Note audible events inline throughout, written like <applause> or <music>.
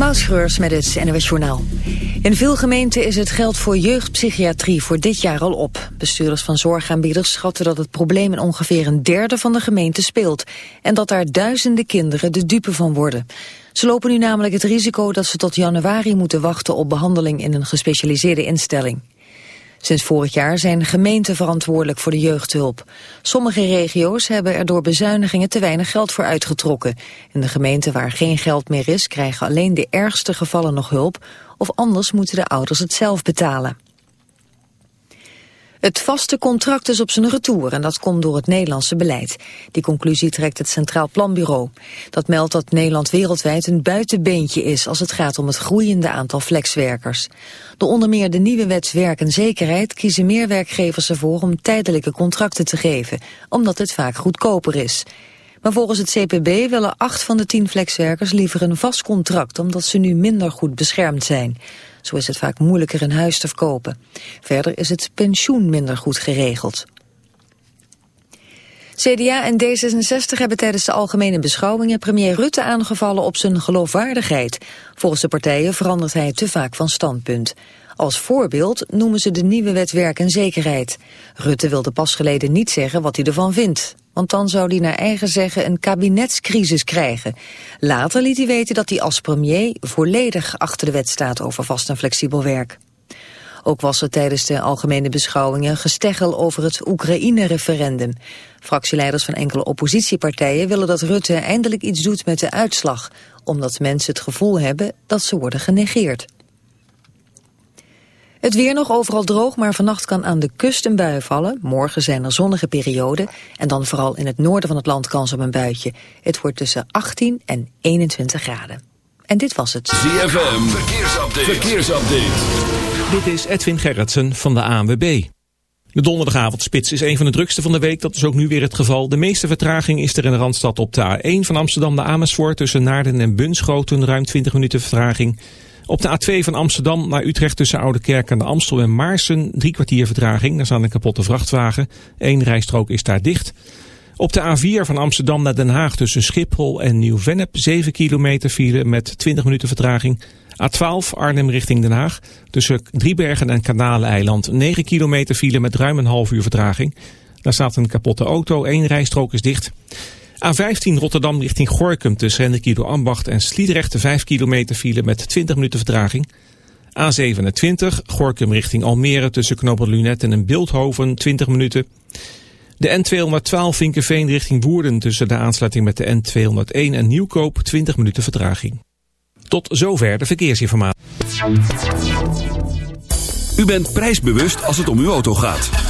Mautschreurs met het NOS Journaal. In veel gemeenten is het geld voor jeugdpsychiatrie voor dit jaar al op. Bestuurders van zorgaanbieders schatten dat het probleem in ongeveer een derde van de gemeente speelt. En dat daar duizenden kinderen de dupe van worden. Ze lopen nu namelijk het risico dat ze tot januari moeten wachten op behandeling in een gespecialiseerde instelling. Sinds vorig jaar zijn gemeenten verantwoordelijk voor de jeugdhulp. Sommige regio's hebben er door bezuinigingen te weinig geld voor uitgetrokken. In de gemeenten waar geen geld meer is krijgen alleen de ergste gevallen nog hulp... of anders moeten de ouders het zelf betalen. Het vaste contract is op zijn retour en dat komt door het Nederlandse beleid. Die conclusie trekt het Centraal Planbureau. Dat meldt dat Nederland wereldwijd een buitenbeentje is als het gaat om het groeiende aantal flexwerkers. Door onder meer de nieuwe wet werk en zekerheid kiezen meer werkgevers ervoor om tijdelijke contracten te geven, omdat het vaak goedkoper is. Maar volgens het CPB willen acht van de tien flexwerkers liever een vast contract, omdat ze nu minder goed beschermd zijn. Zo is het vaak moeilijker een huis te verkopen. Verder is het pensioen minder goed geregeld. CDA en D66 hebben tijdens de algemene beschouwingen premier Rutte aangevallen op zijn geloofwaardigheid. Volgens de partijen verandert hij te vaak van standpunt. Als voorbeeld noemen ze de nieuwe wet werk en zekerheid. Rutte wilde pas geleden niet zeggen wat hij ervan vindt. Want dan zou hij naar eigen zeggen een kabinetscrisis krijgen. Later liet hij weten dat hij als premier volledig achter de wet staat over vast en flexibel werk. Ook was er tijdens de algemene beschouwingen gesteggel over het Oekraïne-referendum. Fractieleiders van enkele oppositiepartijen willen dat Rutte eindelijk iets doet met de uitslag, omdat mensen het gevoel hebben dat ze worden genegeerd. Het weer nog overal droog, maar vannacht kan aan de kust een bui vallen. Morgen zijn er zonnige perioden en dan vooral in het noorden van het land kans op een buitje. Het wordt tussen 18 en 21 graden. En dit was het. ZFM, verkeersupdate. verkeersupdate. Dit is Edwin Gerritsen van de ANWB. De donderdagavondspits is een van de drukste van de week. Dat is ook nu weer het geval. De meeste vertraging is er in de Randstad op de A1 van Amsterdam naar Amersfoort... tussen Naarden en Bunschoten, ruim 20 minuten vertraging... Op de A2 van Amsterdam naar Utrecht tussen Oudekerk en de Amstel en Maarsen drie kwartier vertraging. Daar staan een kapotte vrachtwagen. Eén rijstrook is daar dicht. Op de A4 van Amsterdam naar Den Haag tussen Schiphol en Nieuw-Vennep 7 kilometer file met 20 minuten vertraging. A12 Arnhem richting Den Haag tussen Driebergen en Kanaleiland 9 kilometer file met ruim een half uur vertraging. Daar staat een kapotte auto, één rijstrook is dicht. A15 Rotterdam richting Gorkum tussen Hendekido Ambacht en Sliedrecht 5 kilometer file met 20 minuten vertraging. A27 Gorkum richting Almere tussen Knoppen Lunet en Beeldhoven 20 minuten. De N212 Vinkenveen richting Woerden tussen de aansluiting met de N201 en Nieuwkoop 20 minuten vertraging. Tot zover de verkeersinformatie. U bent prijsbewust als het om uw auto gaat.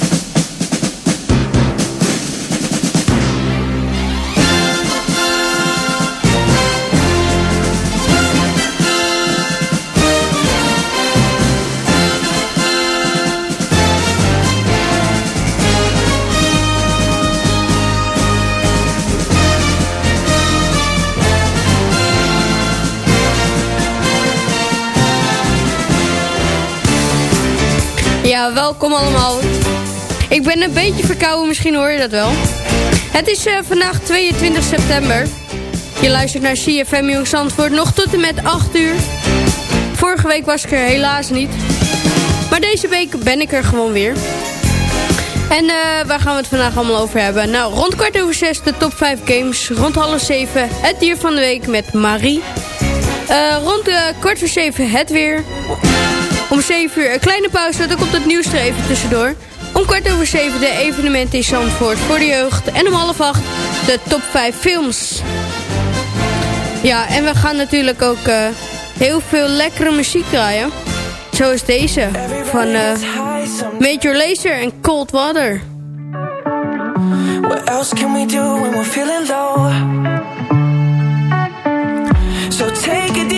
Ja, welkom allemaal. Ik ben een beetje verkouden, misschien hoor je dat wel. Het is eh, vandaag 22 september. Je luistert naar CFM Jong Zandvoort nog tot en met 8 uur. Vorige week was ik er helaas niet. Maar deze week ben ik er gewoon weer. En eh, waar gaan we het vandaag allemaal over hebben? Nou, rond kwart over zes de top 5 games. Rond half zeven het dier van de week met Marie. Eh, rond kwart voor zeven het weer. Om 7 uur een kleine pauze, dan komt het nieuws er even tussendoor. Om kwart over 7 de evenementen in Zandvoort voor de jeugd. En om half 8 de top 5 films. Ja, en we gaan natuurlijk ook uh, heel veel lekkere muziek draaien. Zoals deze van uh, Major Lazer en Cold Water. What else can we do when we're feeling low? So take it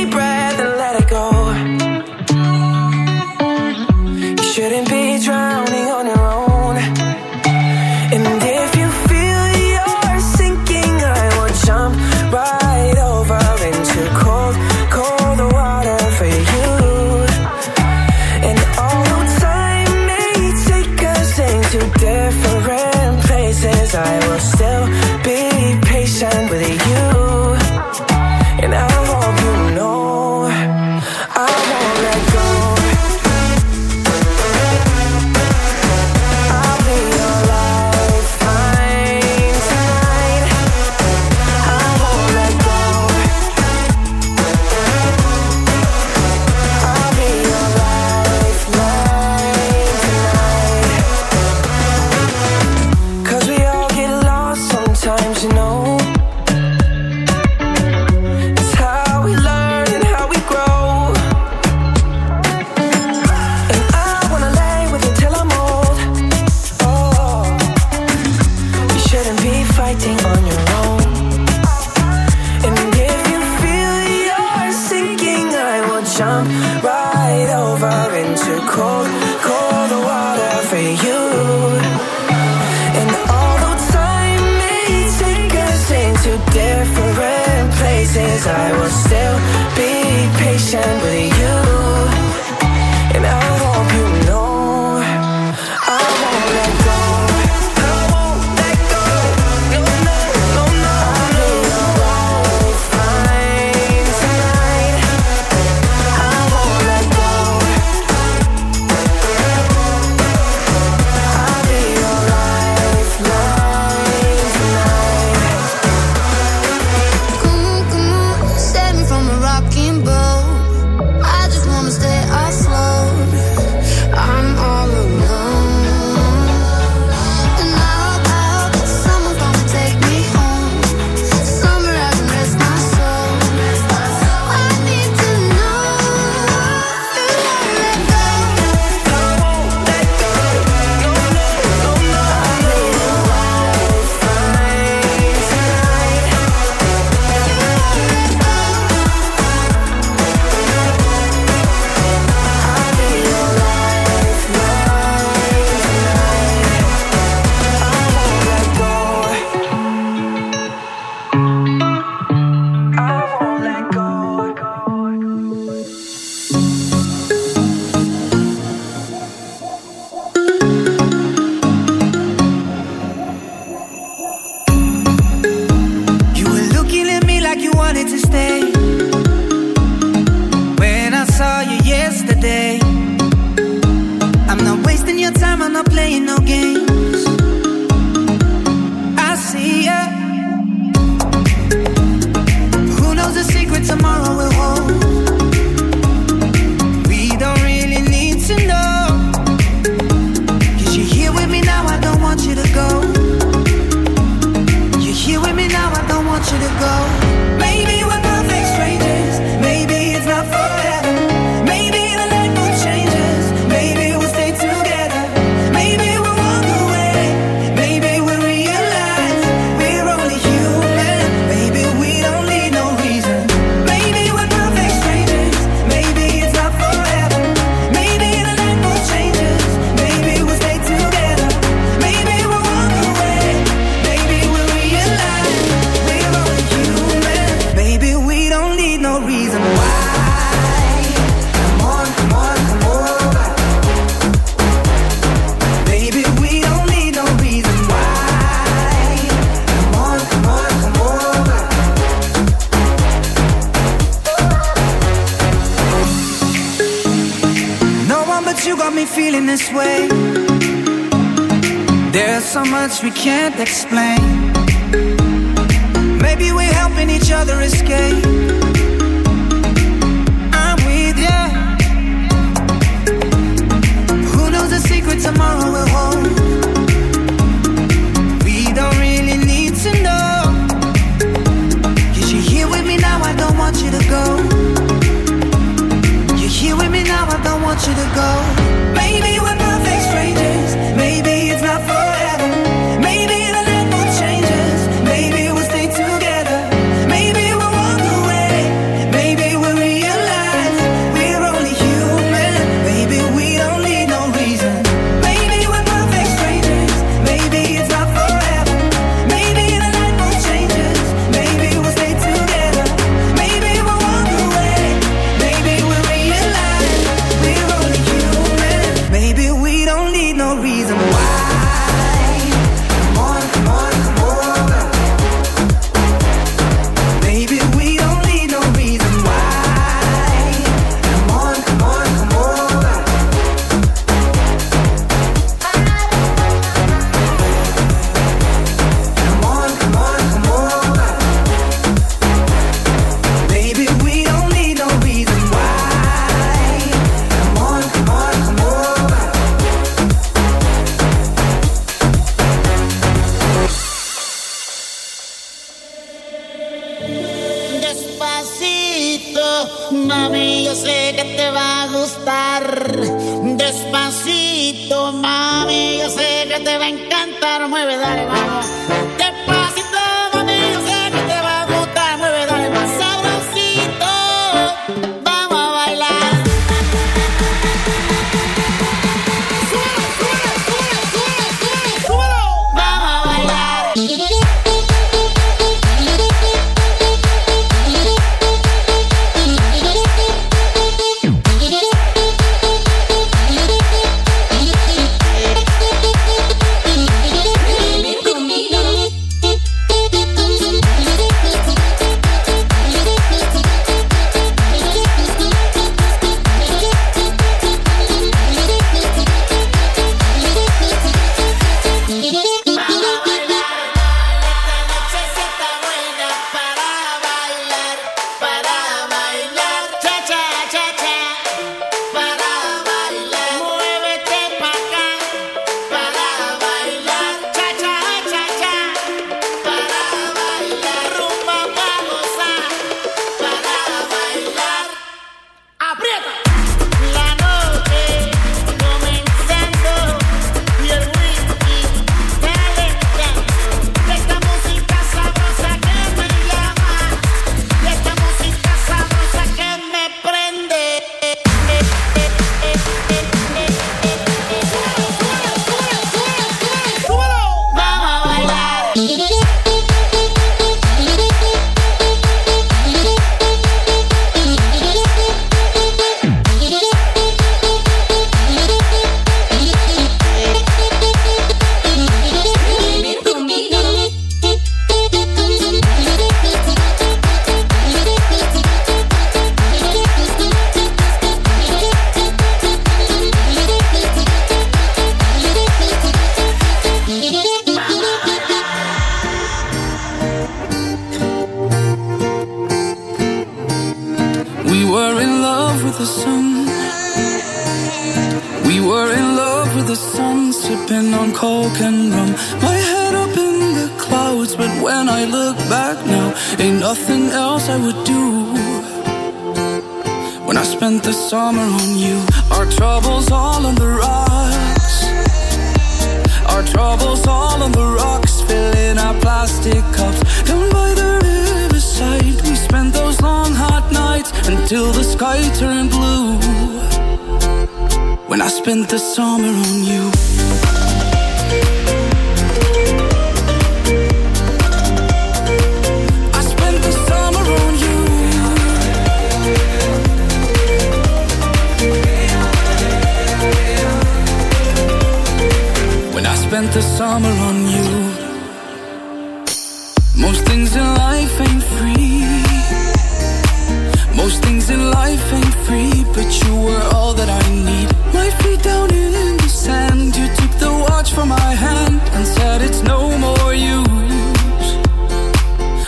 we can't explain.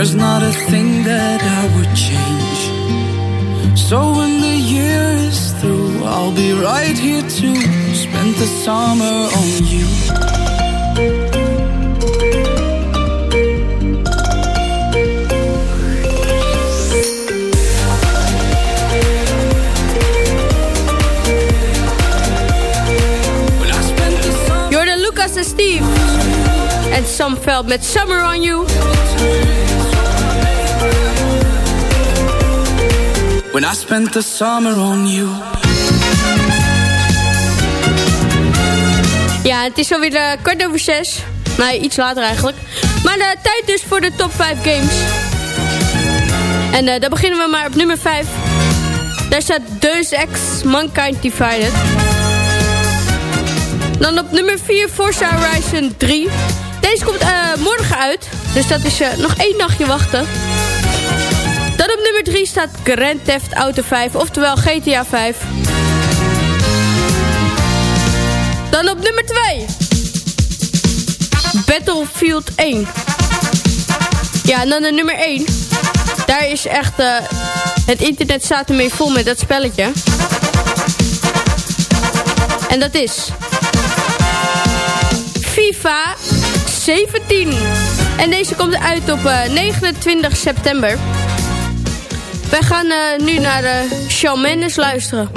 There's not a thing that I would change. So when the year is through, I'll be right here to spend the summer on you. Jordan Lucas en Steve. En met Summer on You. When I spent the summer on you. Ja, het is alweer uh, kwart over zes. Nee, iets later eigenlijk. Maar de tijd dus voor de top 5 games. En uh, daar beginnen we maar op nummer 5. Daar staat Deus Ex Mankind Divided. Dan op nummer 4 Forza Horizon 3. Deze komt uh, morgen uit. Dus dat is nog één nachtje wachten. Dan op nummer 3 staat Grand Theft Auto 5. Oftewel GTA 5. Dan op nummer 2. Battlefield 1. Ja, en dan de nummer 1. Daar is echt... Uh, het internet staat ermee vol met dat spelletje. En dat is... FIFA 17. En deze komt uit op uh, 29 september. Wij gaan uh, nu naar de Shawn Mendes luisteren.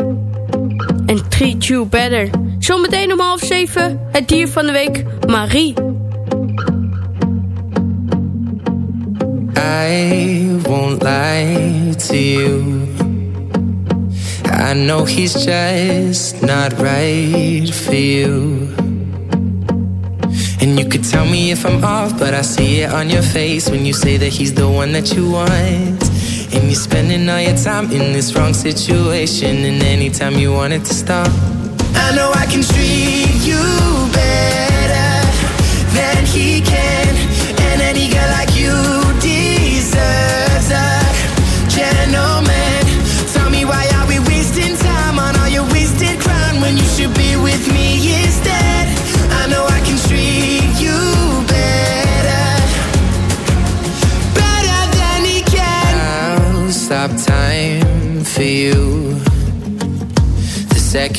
En Treat You Better. Zometeen om half zeven, het dier van de week, Marie. I won't lie to you. I know he's just not right for you. And you could tell me if I'm off, but I see it on your face when you say that he's the one that you want. And you're spending all your time in this wrong situation, and anytime you want it to stop. I know I can treat you better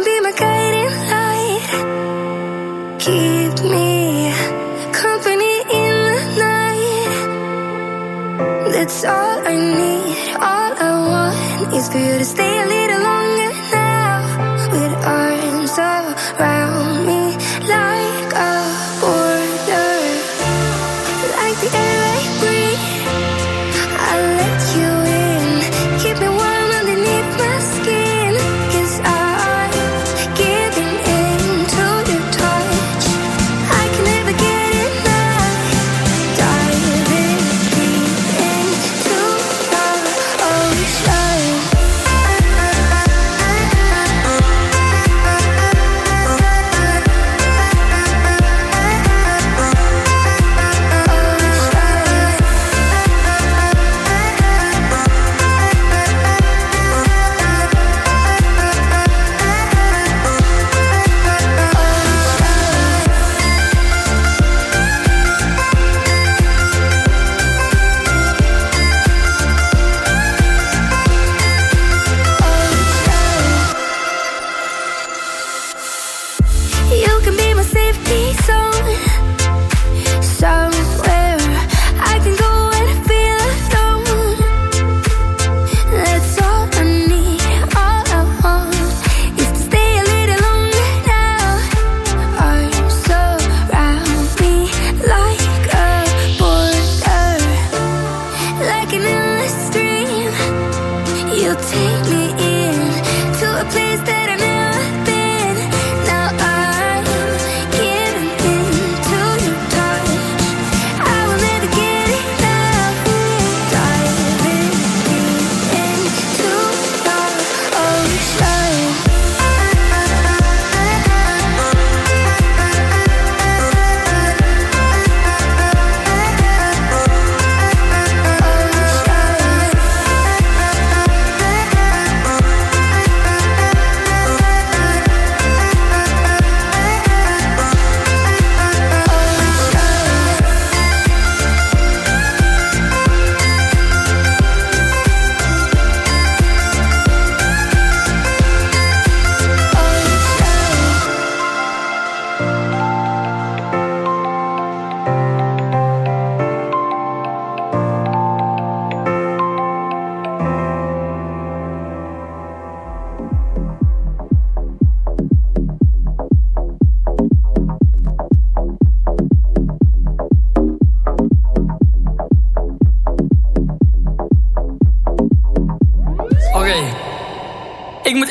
can be my guiding light. Keep me company in the night. That's all I need. All I want is for you to stay alive.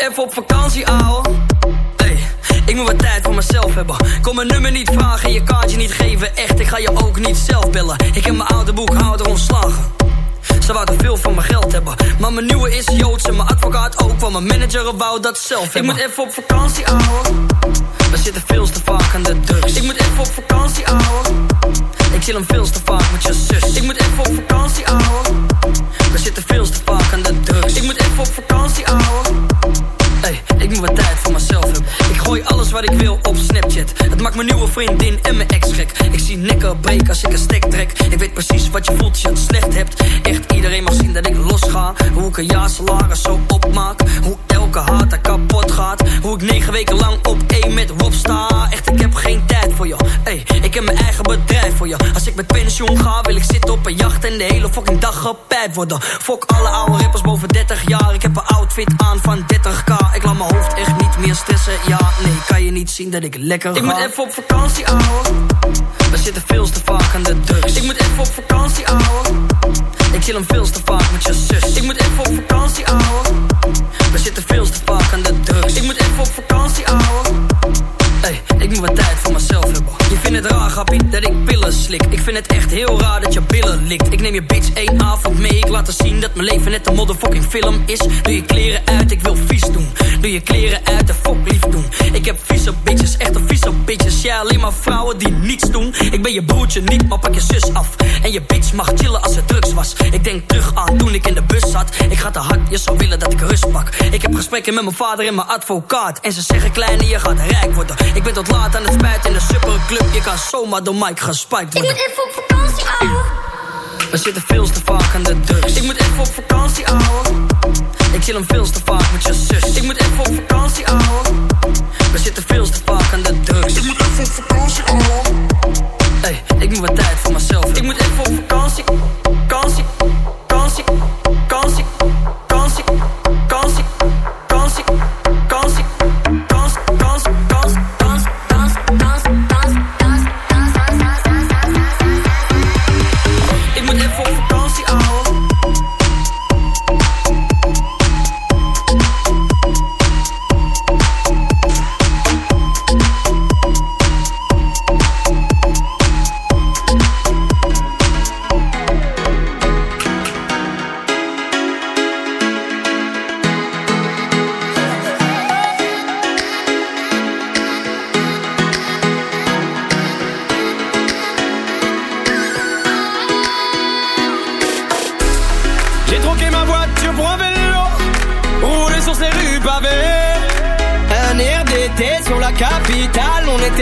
Even op vakantie, ouwe. Hey, ik moet wat tijd voor mezelf hebben. Kom mijn nummer niet vragen en je kaartje niet geven. Echt, ik ga je ook niet zelf bellen. Ik heb mijn oude boekhouder ontslagen. Ze wou te veel van mijn geld hebben. Maar mijn nieuwe is Joods en mijn advocaat ook. Want mijn manager wou dat zelf hebben. Ik moet even op vakantie, ouwe. Negen weken lang op één met Rob sta. Echt, ik heb geen tijd voor je. Hey, ik heb mijn eigen bedrijf voor je. Als ik met pensioen ga, wil ik zitten op een jacht en de hele fucking dag gepijpt worden. Fok alle oude rappers boven 30 jaar. Ik heb een outfit aan van 30k. Ik laat mijn hoofd echt niet meer stressen. Ja, nee, kan je niet zien dat ik lekker ga. Ik moet even op vakantie, ouwe. We zitten veel te vaak aan de drugs. Ik moet even op vakantie, ouwe. Ik chill hem veel te vaak met je zus. Ik moet even op vakantie, ouwe. We zitten veel te vaak aan de drugs. Ik moet even op vakantie, ouwe. Hey, ik moet wat tijd voor mezelf hebben. Het raar, grappie, dat ik pillen slik. Ik vind het echt heel raar dat je billen likt. Ik neem je bitch één avond mee. Ik laat haar zien dat mijn leven net een motherfucking film is. Doe je kleren uit, ik wil vies doen. Doe je kleren uit, de fuck lief doen. Ik heb vieze bitches, echte vieze bitches. Ja, alleen maar vrouwen die niets doen. Ik ben je broertje niet, maar pak je zus af. En je bitch mag chillen als het drugs was. Ik denk terug aan toen ik in de bus zat. Ik ga te hard, je zou willen dat ik rust pak. Ik heb gesprekken met mijn vader en mijn advocaat. En ze zeggen kleine, je gaat rijk worden. Ik ben tot laat aan het spijt in de superclub. Kan zomaar door Mike gespiked worden. Ik moet even op vakantie, ouwe. We zitten veel te vaak aan de drugs. Ik moet even op vakantie, ouwe. Ik chill hem veel te vaak met je zus. Ik moet even op vakantie, ouwe. We zitten veel te vaak aan de drugs. Ik moet even op vakantie, ouwe. Hey, ik moet wat tijd voor mezelf. Ik moet even op vakantie, vakantie,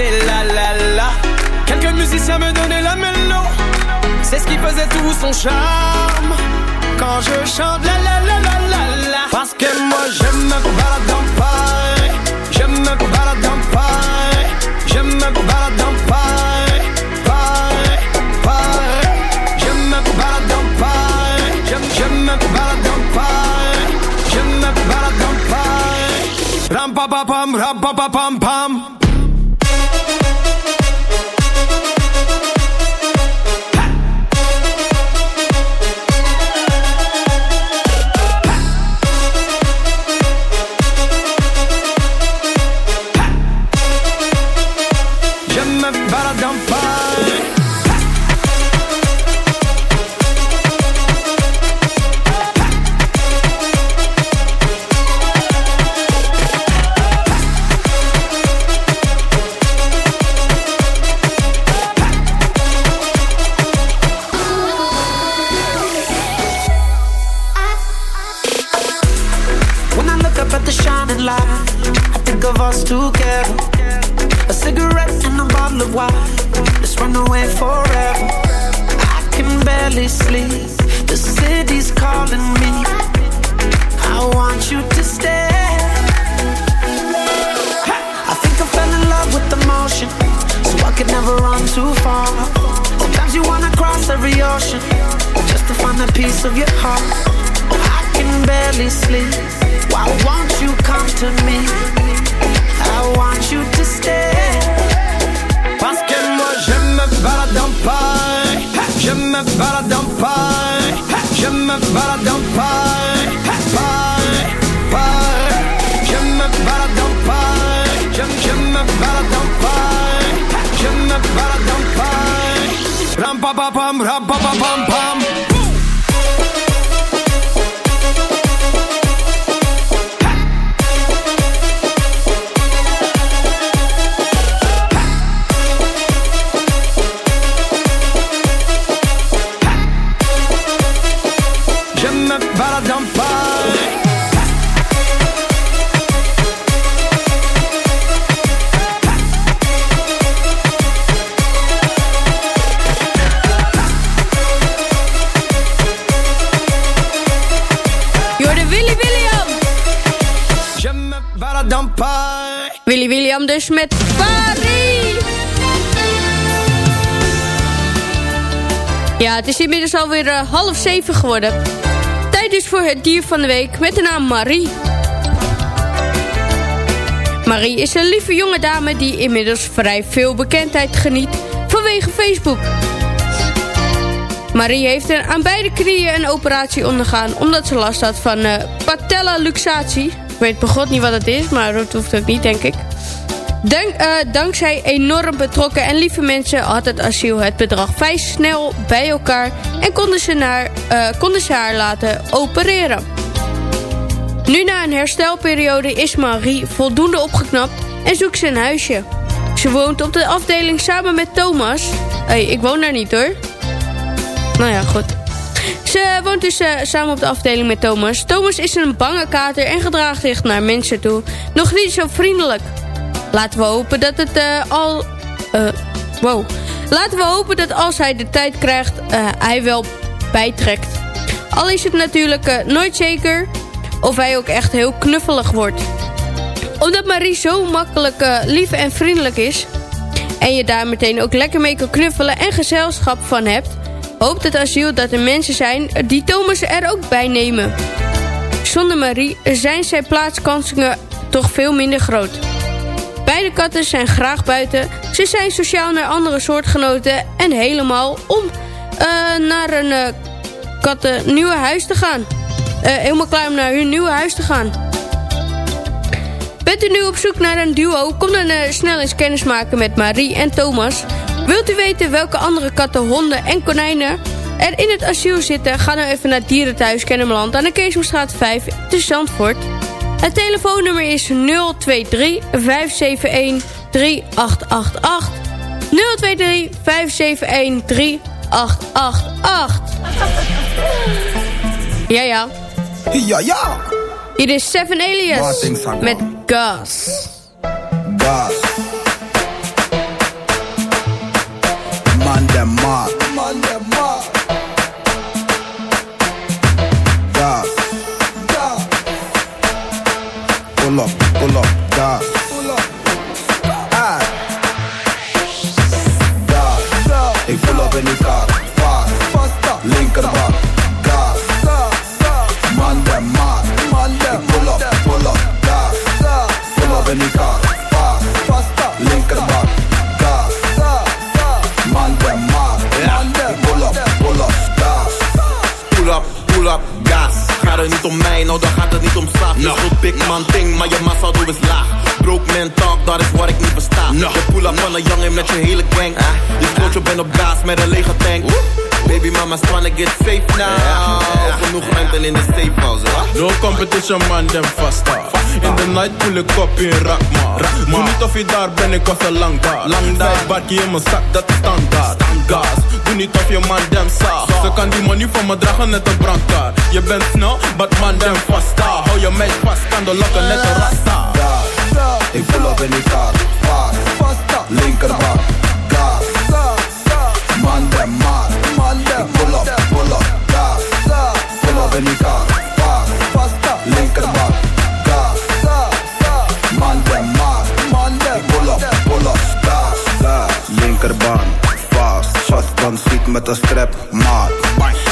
là là là. Quelques musiciens me donnaient la mélo, c'est ce qui faisait tout son charme. Quand je chante la la la la la la, parce que moi je me balade en Paris, je me balade en Paris, je me balade en Paris, Paris, Paris. Je me balade en Paris, je, je me balade en Paris, je me balade en Paris. Ram pa pa pam, ram pa pa pam too far. Sometimes you wanna cross every ocean just to find a piece of your heart. I can barely sleep. Why won't you come to me? I want you to stay. Parce que moi je me balade en Paris, je me balade en Paris, je me balade en Paris, pam, ram, pam, pam, pam. Willy William dus met Paris. Ja, het is inmiddels alweer uh, half zeven geworden. Tijd dus voor het dier van de week met de naam Marie. Marie is een lieve jonge dame die inmiddels vrij veel bekendheid geniet vanwege Facebook. Marie heeft er aan beide knieën een operatie ondergaan omdat ze last had van uh, patella luxatie. Ik weet begot niet wat het is, maar dat hoeft ook niet, denk ik. Dank, uh, dankzij enorm betrokken en lieve mensen had het asiel het bedrag vrij snel bij elkaar en konden ze, naar, uh, konden ze haar laten opereren. Nu na een herstelperiode is Marie voldoende opgeknapt en zoekt ze een huisje. Ze woont op de afdeling samen met Thomas. Hey, ik woon daar niet hoor. Nou ja, goed. Ze woont dus uh, samen op de afdeling met Thomas. Thomas is een bange kater en gedraagt zich naar mensen toe. Nog niet zo vriendelijk. Laten we hopen dat het uh, al... Uh, wow. Laten we hopen dat als hij de tijd krijgt, hij wel bijtrekt. Al is het natuurlijk nooit zeker of hij ook echt heel knuffelig wordt. Omdat Marie zo makkelijk lief en vriendelijk is... en je daar meteen ook lekker mee kan knuffelen en gezelschap van hebt... hoopt het asiel dat er mensen zijn die Thomas er ook bij nemen. Zonder Marie zijn zijn plaatskansingen toch veel minder groot. Beide katten zijn graag buiten. Ze zijn sociaal naar andere soortgenoten en helemaal om uh, naar een uh, katten nieuwe huis te gaan. Uh, helemaal klaar om naar hun nieuwe huis te gaan. Bent u nu op zoek naar een duo? Kom dan snel eens kennis maken met Marie en Thomas. Wilt u weten welke andere katten, honden en konijnen er in het asiel zitten? Ga dan even naar Dierenthuis Kennemerland aan de Keesomstraat 5 te Zandvoort. Het telefoonnummer is 023 571 3888. 023 571 3888. Ja, ja. Ja, ja. Hier is Seven Alias met Gas. Gas. Ik pull up in die kar. Fast. Linkerbak. Gas. Man dem maat. Ik pull up, pull up, gas. Pull up in die kar. Om mij, nou dan gaat het niet om straf. No. Je goed big man ding, maar je massa doe is laag. Broke man talk, dat is wat ik niet versta. No. Je pull up van een jongen met je hele gang. Je sloot je bent op gas met een lege tank. Baby mama's tryna get safe now. Genoeg mensen in de safe house? No competition man, dem vasta. In the night pull ik op in Rakma. Doe niet of je daar ben, ik was al lang daar. Lang daar. Barkie in mijn zak, dat is standaard. Gas, doe niet of je man dem zaag. Ze kan die money van me dragen, net een brandkaart. Je bent snel, but man dem vasta. Hou je meid vast, kan de lokken net een rasta. Ik pull up in die kar. Fast. Linkerbak. Gas. Man dem maat. Pull up, pull up. Gas. Pull up in die kar. Fast. Linkerbak. Gas. Man dem maat. Pull up, pull up. Gas. Gas. Linkerbaan. Fast. Shotgun ziet met een strap. Maat.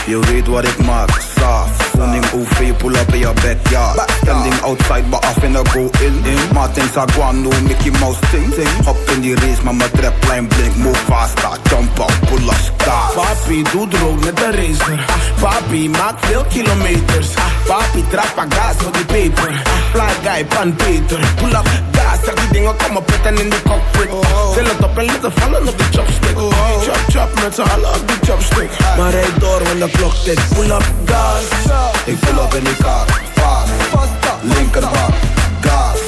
Je weet wat ik maak. Saaf. Funding OV, pull up in je backyard. Standing outside, but af in de go in. Martin Saguano, Mickey Mouse ting. Hop in the race, maar mijn trapline blink. Move faster, jump up, pull up, start. Papi doet rood met de racer. Papi maakt veel kilometers. Papi trappa gas voor die peper. Fly guy, pan Peter. Pull up gas, zeg die dingen komen pitten in de cockpit. Til het op en laten vallen op de chopstick. Chop chop met z'n allen op die chopstick. Maar rijd door, want de klok tikt. Pull up gas. Ik pull up in die kar. Fast. Linkerbak. Gas.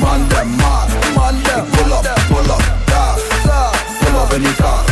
Man dem maat. Ik pull up, pull up. Gas. Pull up in die kar.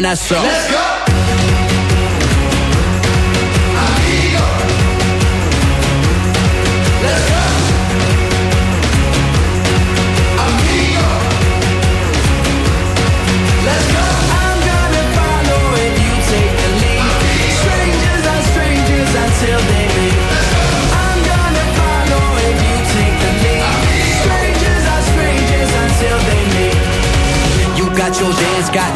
international.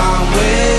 come with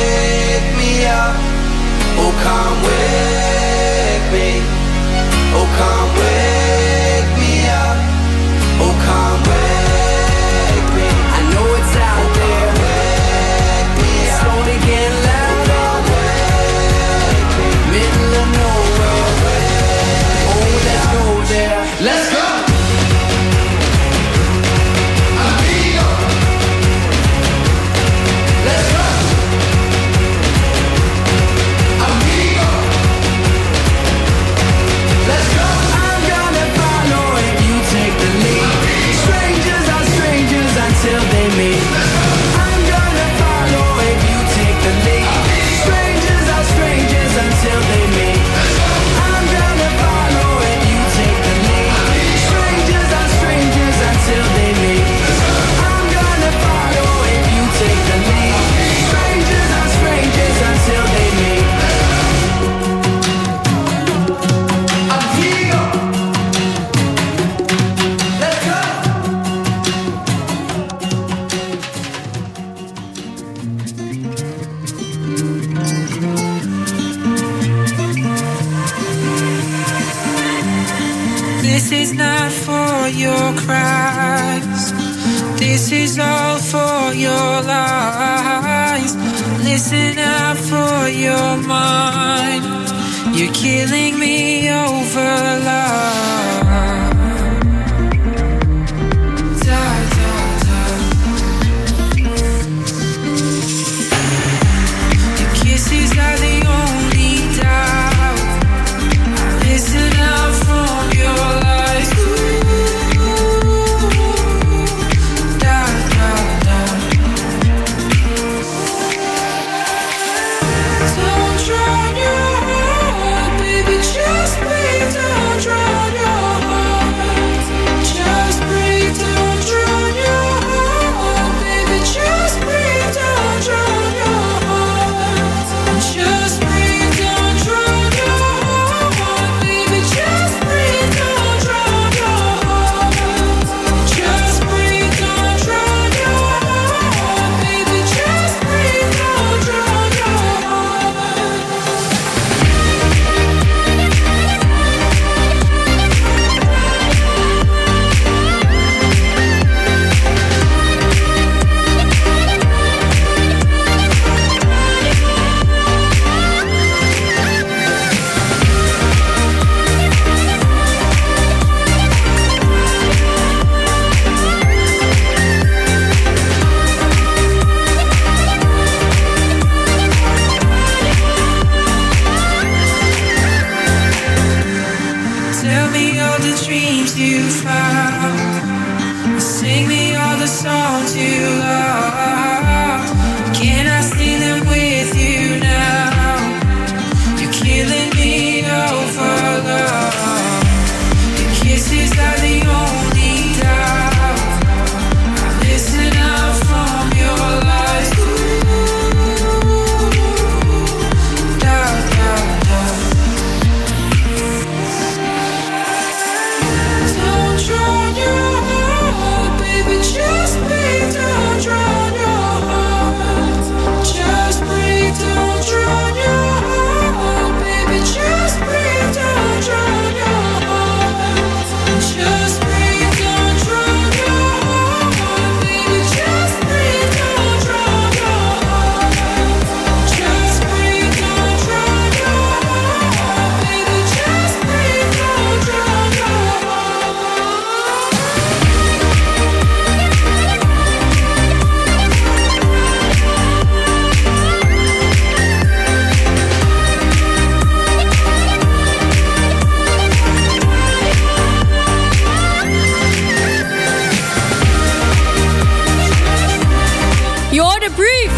Hoorde Brief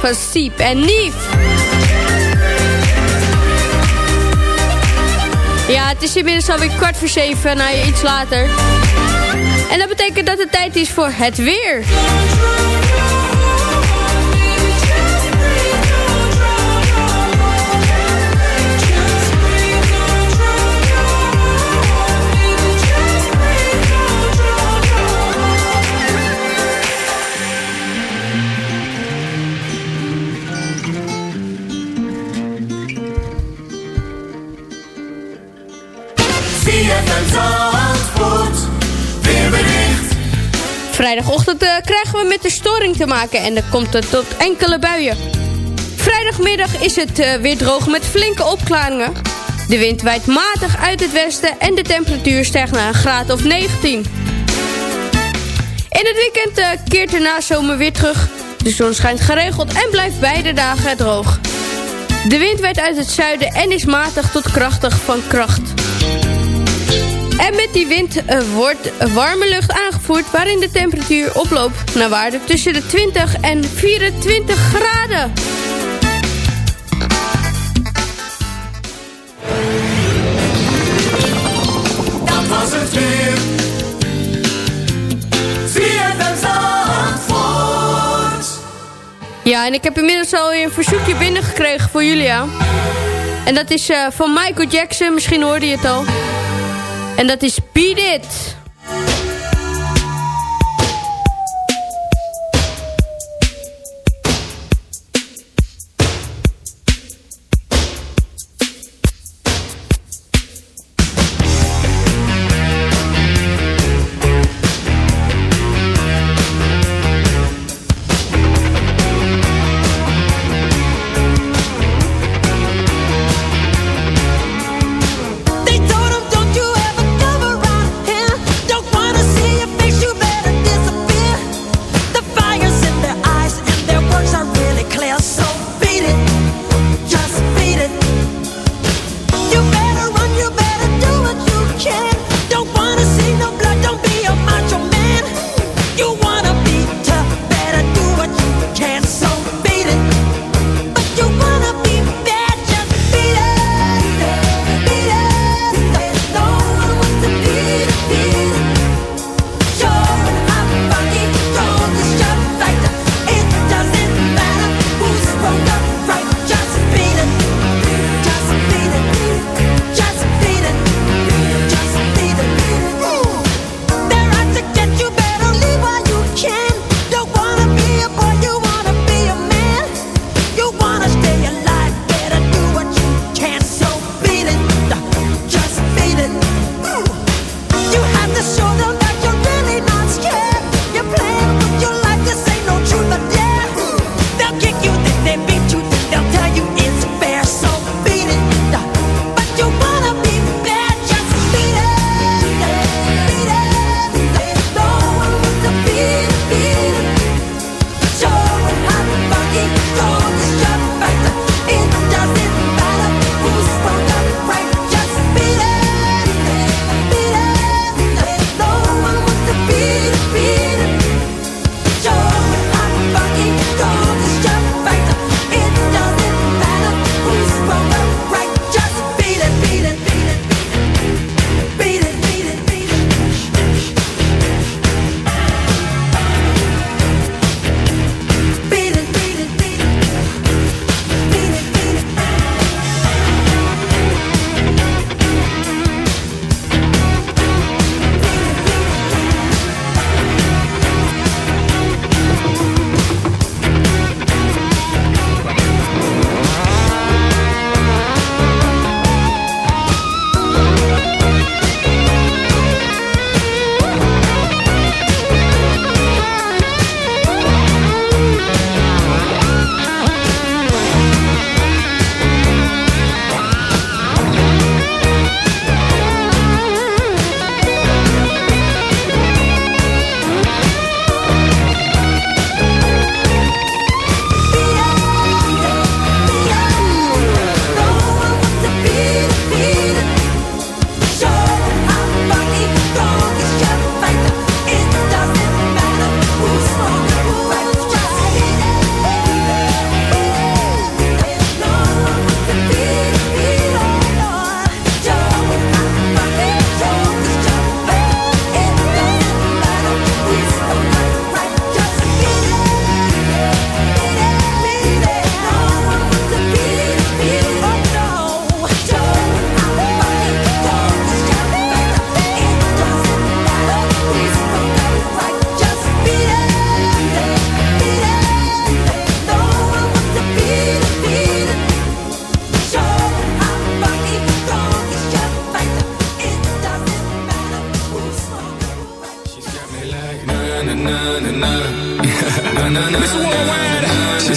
van Siep en Nief. Ja, het is inmiddels alweer kwart voor zeven, nou iets later. En dat betekent dat het tijd is voor het weer. Zandvoort, weerbericht. Vrijdagochtend eh, krijgen we met de storing te maken en dan komt het tot enkele buien. Vrijdagmiddag is het eh, weer droog met flinke opklaringen. De wind waait matig uit het westen en de temperatuur stijgt naar een graad of 19. In het weekend eh, keert de nazomer weer terug. De zon schijnt geregeld en blijft beide dagen droog. De wind waait uit het zuiden en is matig tot krachtig van kracht. En met die wind eh, wordt warme lucht aangevoerd waarin de temperatuur oploopt naar waarde tussen de 20 en 24 graden. Dat was het weer. Ja, en ik heb inmiddels alweer een verzoekje binnengekregen voor Julia. En dat is eh, van Michael Jackson, misschien hoorde je het al. En dat is Beat It.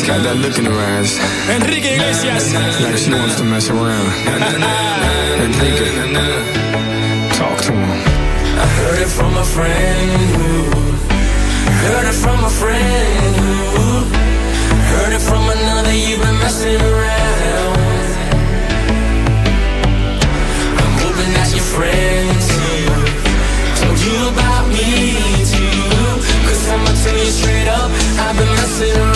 Got that look in her eyes. Enrique Iglesias. Like she wants to mess around. Enrique, talk to him. I heard it from a friend who heard it from a friend who heard it from another. You've been messing around. I'm hoping that your friends too told you about me too. Cause I'ma tell you straight up, I've been messing around.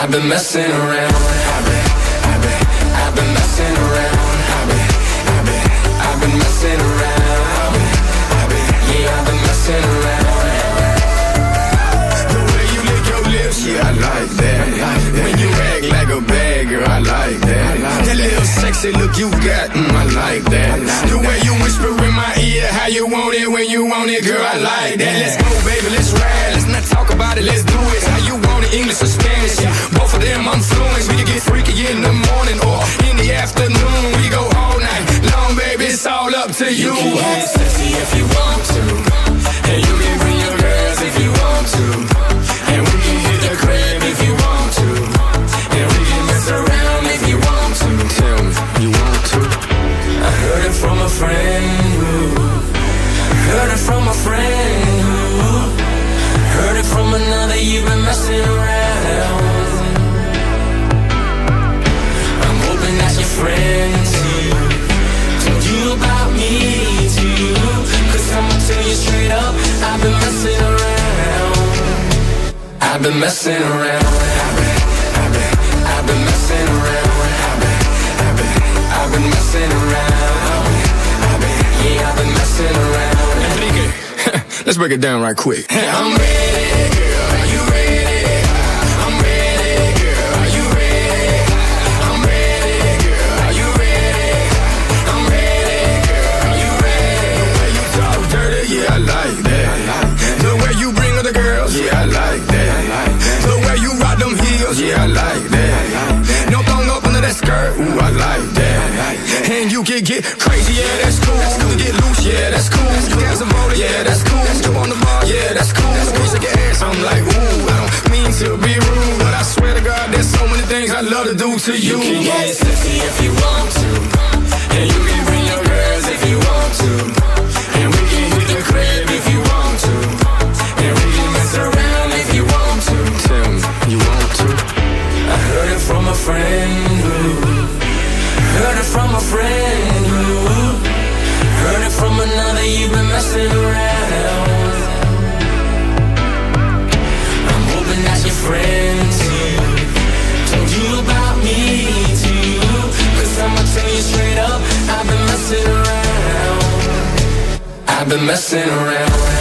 I've been messing around. I've been, I've been, I've been messing around. I've been, I've been, I've been messing around. I've been, I've been, yeah, I've been messing around. The way you lick your lips, yeah, I like that. I like that. That little sexy look you got, mm, I like that. The way you whisper in my ear, how you want it when you want it, girl, I like that. Let's go, baby, let's ride. Let's not talk about it, let's do it. How you want it, English or Spanish? Yeah, Both of them I'm fluent. We can get freaky in the morning or in the afternoon. We go all night long, baby, it's all up to you. You can get sexy if you want to. And you can bring your girls if you want to. And we can hit the crib if you friend who heard it from a friend who heard it from another. You've been messing around. I'm hoping that your friends too told you about me too. Cause I'ma tell you straight up, I've been messing around. I've been messing around. Enrique, let's break it down right quick. I'm ready, girl. Are you ready? I'm ready, girl. Are you ready? I'm ready, girl. Are you ready? I'm ready, girl. Are you ready? The way you talk dirty, yeah, I like that. The way you bring other girls, yeah, I like that. The way you rock them heels, yeah, I like that. No thong up under that skirt, ooh, I like that. And you can get crazy, yeah, that's cool. You can get loose, yeah, that's cool. You got some motor, yeah, that's cool. Jump on the bar, yeah, that's cool. Squeeze like your ass, I'm like, ooh, I don't mean to be rude, but I swear to God, there's so many things I love to do to you. You can get sexy if you want to. And you can bring your girls if you want to. And we can hit the crib if you want to. And we can mess around if you want to. Tell me, you want to? I heard it from a friend who heard it from a friend who heard it from another. You've been messing around. I'm hoping that your friends too told you about me too. Cause I'ma tell you straight up, I've been messing around. I've been messing around.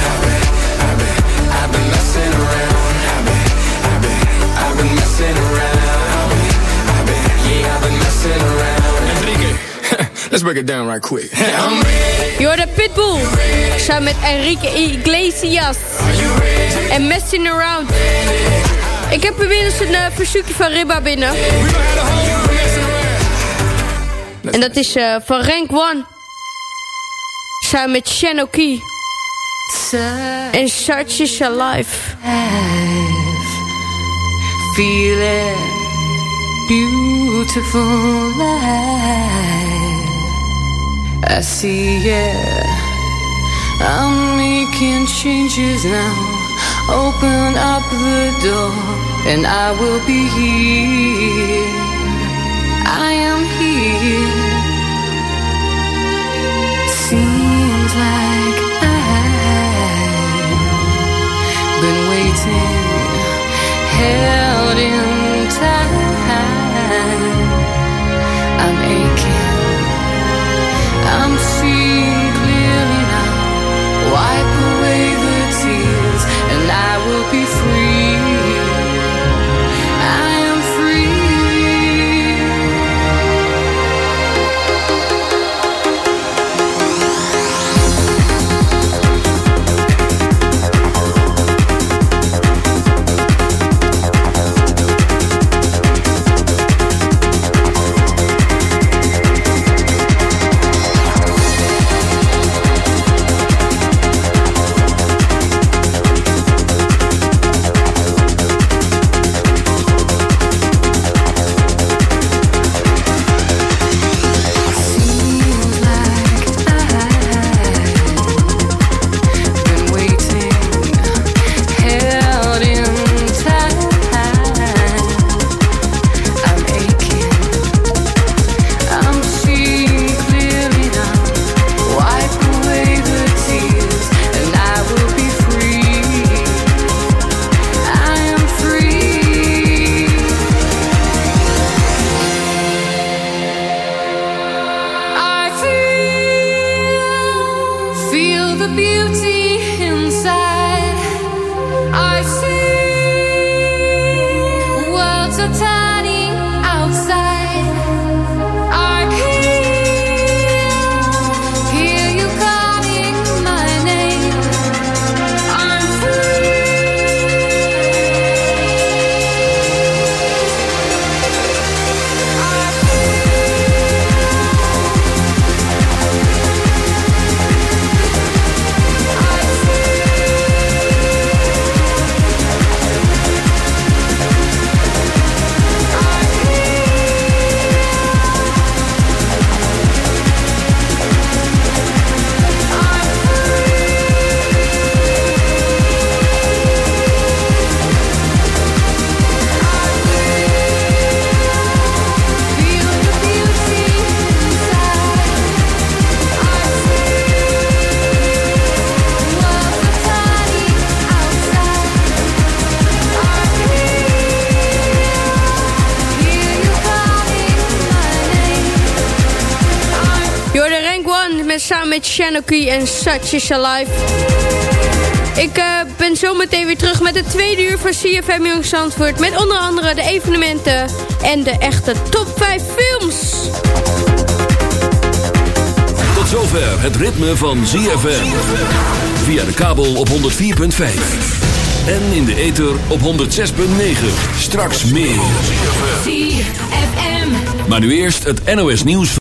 Let's break it down right quick. <laughs> I'm ready. Je hoorde Pitbull samen met Enrique Iglesias en Messing Around. Ik heb inmiddels een eh, verzoekje van Ribba binnen. En dat is eh, van Rank One. Samen met Shanoki. En Such is Alive. Feeling beautiful life. I see, yeah. I'm making changes now. Open up the door, and I will be here. I am here. Seems like I've been waiting, held en Such is Alive. Ik eh, ben zo meteen weer terug met het tweede uur van CFM Jong Zandvoort. Met onder andere de evenementen en de echte top 5 films. Tot zover het ritme van ZFM. Via de kabel op 104.5. En in de ether op 106.9. Straks meer. ZFM. Maar nu eerst het NOS nieuws.